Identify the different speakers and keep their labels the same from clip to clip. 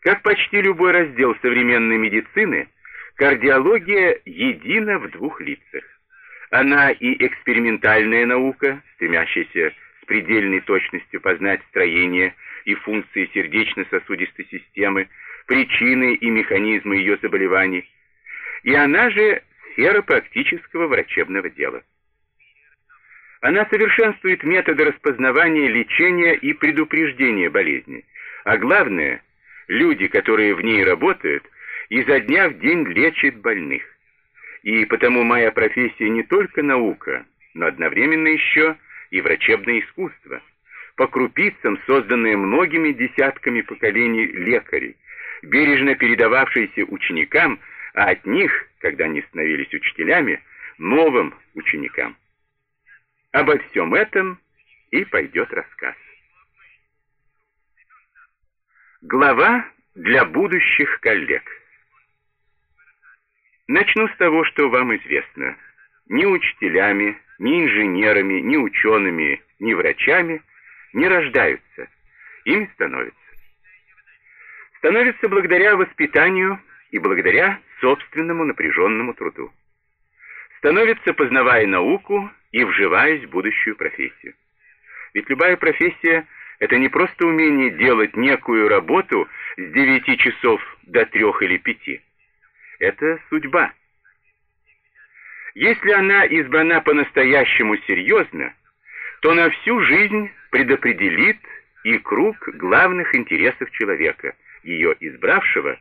Speaker 1: Как почти любой раздел современной медицины, кардиология едина в двух лицах. Она и экспериментальная наука, стремящаяся с предельной точностью познать строение и функции сердечно-сосудистой системы, причины и механизмы ее заболеваний, и она же сфера практического врачебного дела. Она совершенствует методы распознавания, лечения и предупреждения болезни, а главное, люди, которые в ней работают, изо дня в день лечат больных. И потому моя профессия не только наука, но одновременно еще и врачебное искусство, по крупицам созданное многими десятками поколений лекарей, бережно передававшиеся ученикам, а от них, когда они становились учителями, новым ученикам. Обо всем этом и пойдет рассказ. Глава для будущих коллег. Начну с того, что вам известно. Ни учителями, ни инженерами, ни учеными, ни врачами не рождаются, ими становятся. Становятся благодаря воспитанию и благодаря собственному напряженному труду. Становятся, познавая науку и вживаясь в будущую профессию. Ведь любая профессия – это не просто умение делать некую работу с 9 часов до 3 или 5 это судьба. Если она избрана по-настоящему серьезно, то на всю жизнь предопределит и круг главных интересов человека, ее избравшего,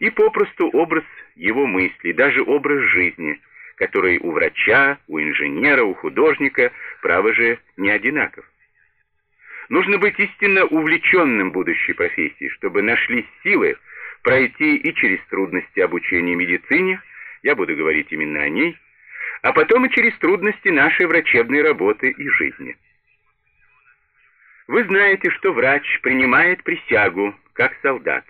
Speaker 1: и попросту образ его мыслей, даже образ жизни, который у врача, у инженера, у художника, право же, не одинаков. Нужно быть истинно увлеченным будущей профессией, чтобы нашлись силы, пройти и через трудности обучения медицине, я буду говорить именно о ней, а потом и через трудности нашей врачебной работы и жизни. Вы знаете, что врач принимает присягу, как солдат.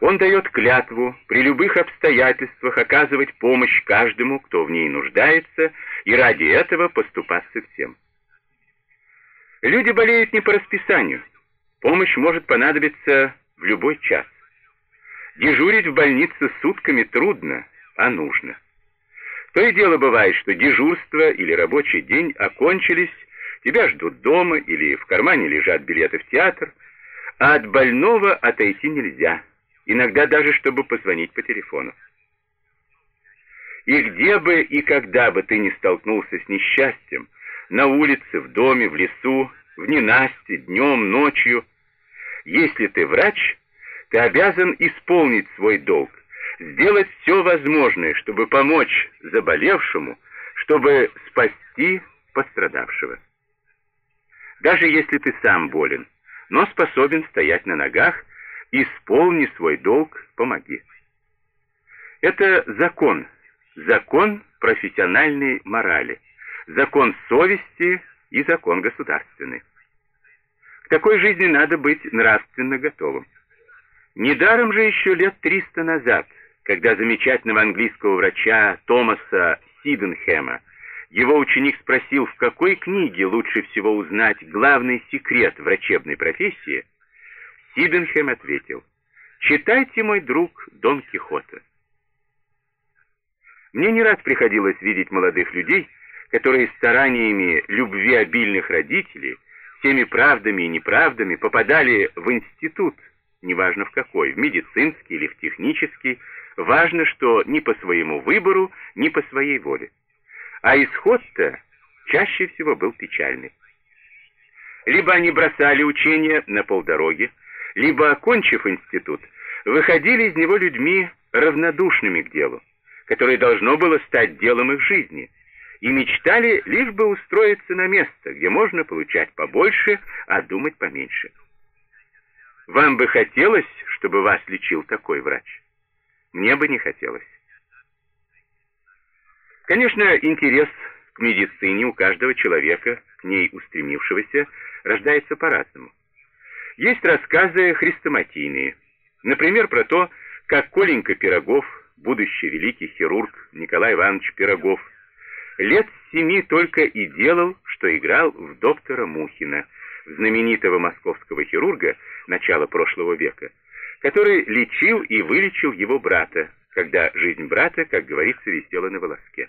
Speaker 1: Он дает клятву при любых обстоятельствах оказывать помощь каждому, кто в ней нуждается, и ради этого поступаться всем. Люди болеют не по расписанию. Помощь может понадобиться в любой час. Дежурить в больнице сутками трудно, а нужно. То и дело бывает, что дежурство или рабочий день окончились, тебя ждут дома или в кармане лежат билеты в театр, а от больного отойти нельзя, иногда даже чтобы позвонить по телефону. И где бы и когда бы ты ни столкнулся с несчастьем, на улице, в доме, в лесу, в ненасти, днем, ночью, если ты врач, ты обязан исполнить свой долг, сделать все возможное, чтобы помочь заболевшему, чтобы спасти пострадавшего. Даже если ты сам болен, но способен стоять на ногах, исполни свой долг, помоги. Это закон, закон профессиональной морали, закон совести и закон государственный. К такой жизни надо быть нравственно готовым. Недаром же еще лет триста назад, когда замечательного английского врача Томаса Сиденхэма его ученик спросил, в какой книге лучше всего узнать главный секрет врачебной профессии, Сиденхэм ответил, «Читайте, мой друг, Дон Кихота». Мне не раз приходилось видеть молодых людей, которые стараниями любви обильных родителей, всеми правдами и неправдами попадали в институт, неважно в какой, в медицинский или в технический, важно, что ни по своему выбору, ни по своей воле. А исход-то чаще всего был печальный. Либо они бросали учение на полдороги, либо, окончив институт, выходили из него людьми равнодушными к делу, которое должно было стать делом их жизни, и мечтали лишь бы устроиться на место, где можно получать побольше, а думать поменьше. Вам бы хотелось, чтобы вас лечил такой врач? Мне бы не хотелось. Конечно, интерес к медицине у каждого человека, к ней устремившегося, рождается по-разному. Есть рассказы хрестоматийные, например, про то, как Коленька Пирогов, будущий великий хирург Николай Иванович Пирогов, лет семи только и делал, что играл в доктора Мухина – знаменитого московского хирурга начала прошлого века, который лечил и вылечил его брата, когда жизнь брата, как говорится, висела на волоске.